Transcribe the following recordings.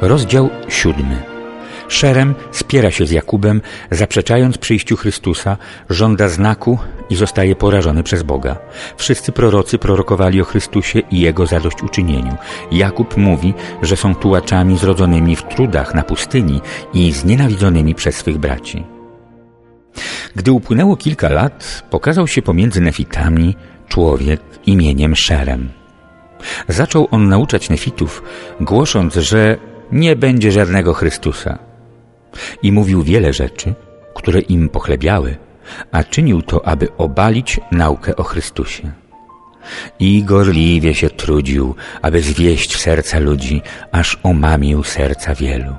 Rozdział siódmy. Szerem spiera się z Jakubem, zaprzeczając przyjściu Chrystusa, żąda znaku i zostaje porażony przez Boga. Wszyscy prorocy prorokowali o Chrystusie i Jego zadośćuczynieniu. Jakub mówi, że są tułaczami zrodzonymi w trudach na pustyni i znienawidzonymi przez swych braci. Gdy upłynęło kilka lat, pokazał się pomiędzy nefitami człowiek imieniem Szerem. Zaczął on nauczać nefitów, głosząc, że nie będzie żadnego Chrystusa. I mówił wiele rzeczy, które im pochlebiały, a czynił to, aby obalić naukę o Chrystusie. I gorliwie się trudził, aby zwieść serca ludzi, aż omamił serca wielu.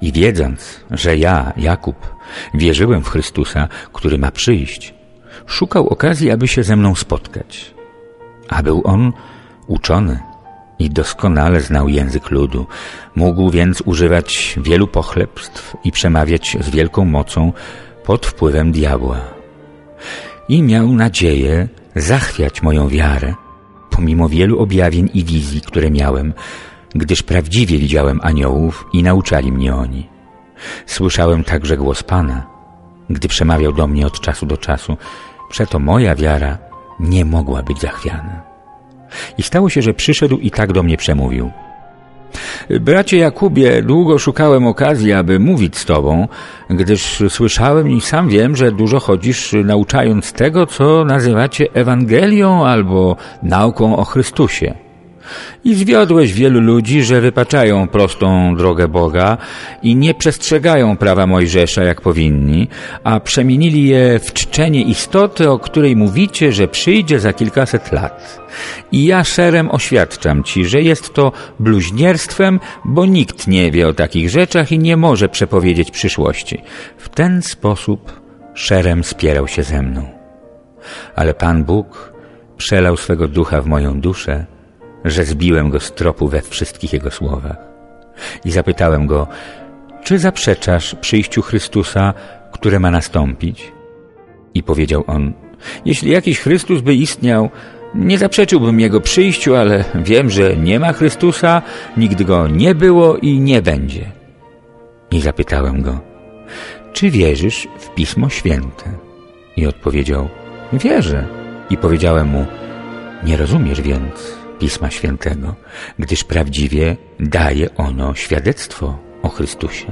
I wiedząc, że ja, Jakub, wierzyłem w Chrystusa, który ma przyjść, szukał okazji, aby się ze mną spotkać. A był on uczony i doskonale znał język ludu. Mógł więc używać wielu pochlebstw i przemawiać z wielką mocą pod wpływem diabła. I miał nadzieję zachwiać moją wiarę, pomimo wielu objawień i wizji, które miałem, gdyż prawdziwie widziałem aniołów i nauczali mnie oni. Słyszałem także głos Pana, gdy przemawiał do mnie od czasu do czasu, przeto moja wiara nie mogła być zachwiana. I stało się, że przyszedł i tak do mnie przemówił. Bracie Jakubie, długo szukałem okazji, aby mówić z Tobą, gdyż słyszałem i sam wiem, że dużo chodzisz nauczając tego, co nazywacie Ewangelią albo nauką o Chrystusie. I zwiodłeś wielu ludzi, że wypaczają prostą drogę Boga i nie przestrzegają prawa Mojżesza jak powinni, a przemienili je w czczenie istoty, o której mówicie, że przyjdzie za kilkaset lat. I ja szerem oświadczam ci, że jest to bluźnierstwem, bo nikt nie wie o takich rzeczach i nie może przepowiedzieć przyszłości. W ten sposób szerem spierał się ze mną. Ale Pan Bóg przelał swego ducha w moją duszę, że zbiłem go z tropu we wszystkich jego słowach. I zapytałem go, czy zaprzeczasz przyjściu Chrystusa, które ma nastąpić? I powiedział on, jeśli jakiś Chrystus by istniał, nie zaprzeczyłbym Jego przyjściu, ale wiem, że nie ma Chrystusa, nigdy Go nie było i nie będzie. I zapytałem Go, czy wierzysz w Pismo Święte? I odpowiedział, wierzę. I powiedziałem mu, nie rozumiesz więc Pisma Świętego, gdyż prawdziwie daje ono świadectwo o Chrystusie.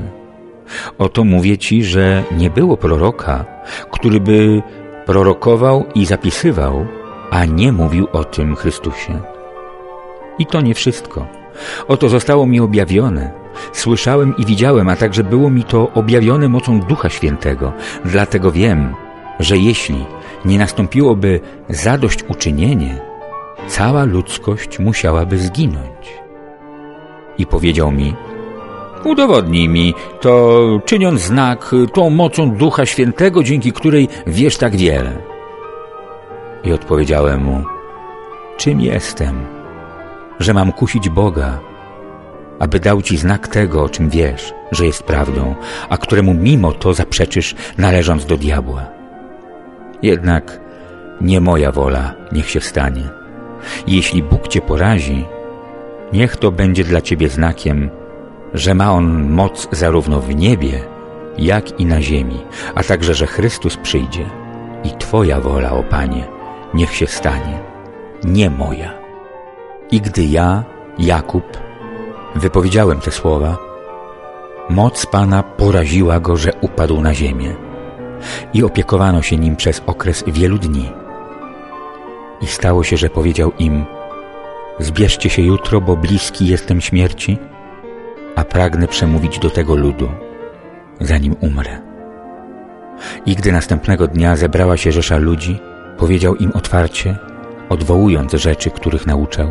Oto mówię Ci, że nie było proroka, który by prorokował i zapisywał, a nie mówił o tym Chrystusie. I to nie wszystko. Oto zostało mi objawione. Słyszałem i widziałem, a także było mi to objawione mocą Ducha Świętego. Dlatego wiem, że jeśli nie nastąpiłoby zadośćuczynienie, cała ludzkość musiałaby zginąć. I powiedział mi, udowodnij mi to, czyniąc znak tą mocą Ducha Świętego, dzięki której wiesz tak wiele. I odpowiedziałem mu, czym jestem, że mam kusić Boga, aby dał ci znak tego, o czym wiesz, że jest prawdą, a któremu mimo to zaprzeczysz, należąc do diabła. Jednak nie moja wola niech się stanie jeśli Bóg Cię porazi, niech to będzie dla Ciebie znakiem, że ma On moc zarówno w niebie, jak i na ziemi, a także, że Chrystus przyjdzie i Twoja wola, o Panie, niech się stanie, nie moja. I gdy ja, Jakub, wypowiedziałem te słowa, moc Pana poraziła go, że upadł na ziemię i opiekowano się nim przez okres wielu dni. I stało się, że powiedział im, zbierzcie się jutro, bo bliski jestem śmierci, a pragnę przemówić do tego ludu, zanim umrę. I gdy następnego dnia zebrała się rzesza ludzi, powiedział im otwarcie, odwołując rzeczy, których nauczał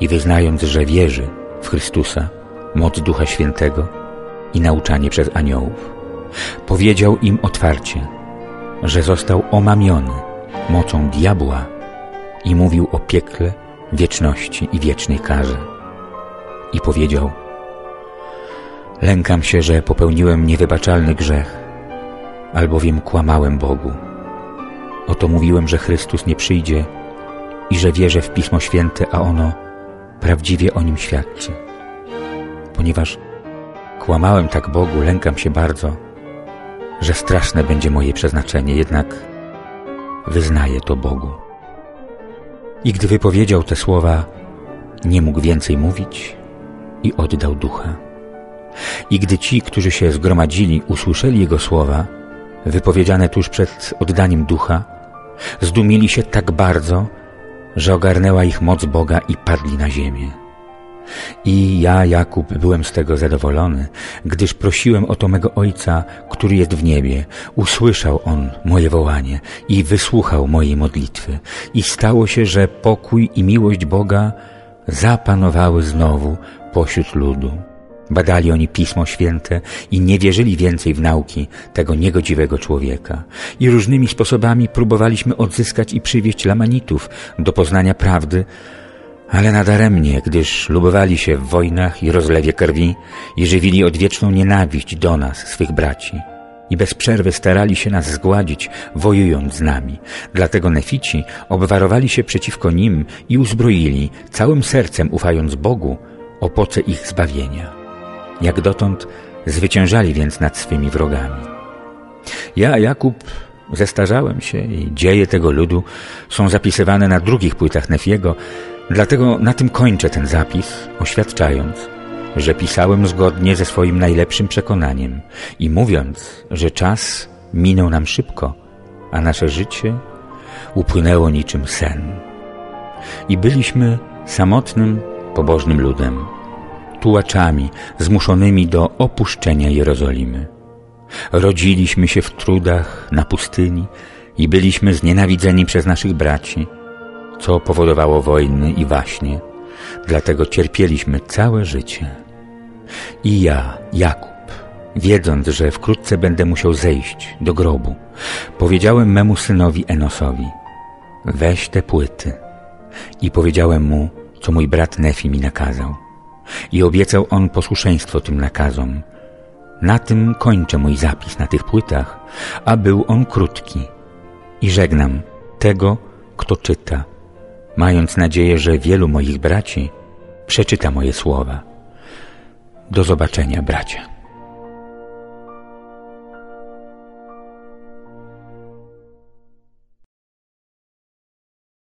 i wyznając, że wierzy w Chrystusa, moc Ducha Świętego i nauczanie przez aniołów. Powiedział im otwarcie, że został omamiony mocą diabła i mówił o piekle, wieczności i wiecznej karze. I powiedział, lękam się, że popełniłem niewybaczalny grzech, albowiem kłamałem Bogu. Oto mówiłem, że Chrystus nie przyjdzie i że wierzę w Pismo Święte, a ono prawdziwie o nim świadczy. ponieważ kłamałem tak Bogu, lękam się bardzo, że straszne będzie moje przeznaczenie, jednak wyznaję to Bogu. I gdy wypowiedział te słowa, nie mógł więcej mówić i oddał ducha. I gdy ci, którzy się zgromadzili, usłyszeli jego słowa, wypowiedziane tuż przed oddaniem ducha, zdumili się tak bardzo, że ogarnęła ich moc Boga i padli na ziemię. I ja, Jakub, byłem z tego zadowolony, gdyż prosiłem o to mego Ojca, który jest w niebie. Usłyszał On moje wołanie i wysłuchał mojej modlitwy. I stało się, że pokój i miłość Boga zapanowały znowu pośród ludu. Badali oni Pismo Święte i nie wierzyli więcej w nauki tego niegodziwego człowieka. I różnymi sposobami próbowaliśmy odzyskać i przywieść Lamanitów do poznania prawdy, ale nadaremnie, gdyż lubowali się w wojnach i rozlewie krwi i żywili odwieczną nienawiść do nas, swych braci. I bez przerwy starali się nas zgładzić, wojując z nami. Dlatego nefici obwarowali się przeciwko nim i uzbroili, całym sercem ufając Bogu, opoce ich zbawienia. Jak dotąd zwyciężali więc nad swymi wrogami. Ja, Jakub, zestarzałem się i dzieje tego ludu są zapisywane na drugich płytach Nefiego, dlatego na tym kończę ten zapis, oświadczając, że pisałem zgodnie ze swoim najlepszym przekonaniem i mówiąc, że czas minął nam szybko, a nasze życie upłynęło niczym sen. I byliśmy samotnym, pobożnym ludem, tułaczami zmuszonymi do opuszczenia Jerozolimy. Rodziliśmy się w trudach na pustyni i byliśmy znienawidzeni przez naszych braci, co powodowało wojny i waśnie. Dlatego cierpieliśmy całe życie. I ja, Jakub, wiedząc, że wkrótce będę musiał zejść do grobu, powiedziałem memu synowi Enosowi, weź te płyty. I powiedziałem mu, co mój brat Nefi mi nakazał. I obiecał on posłuszeństwo tym nakazom. Na tym kończę mój zapis na tych płytach, a był on krótki. I żegnam tego, kto czyta, mając nadzieję, że wielu moich braci przeczyta moje słowa. Do zobaczenia, bracia.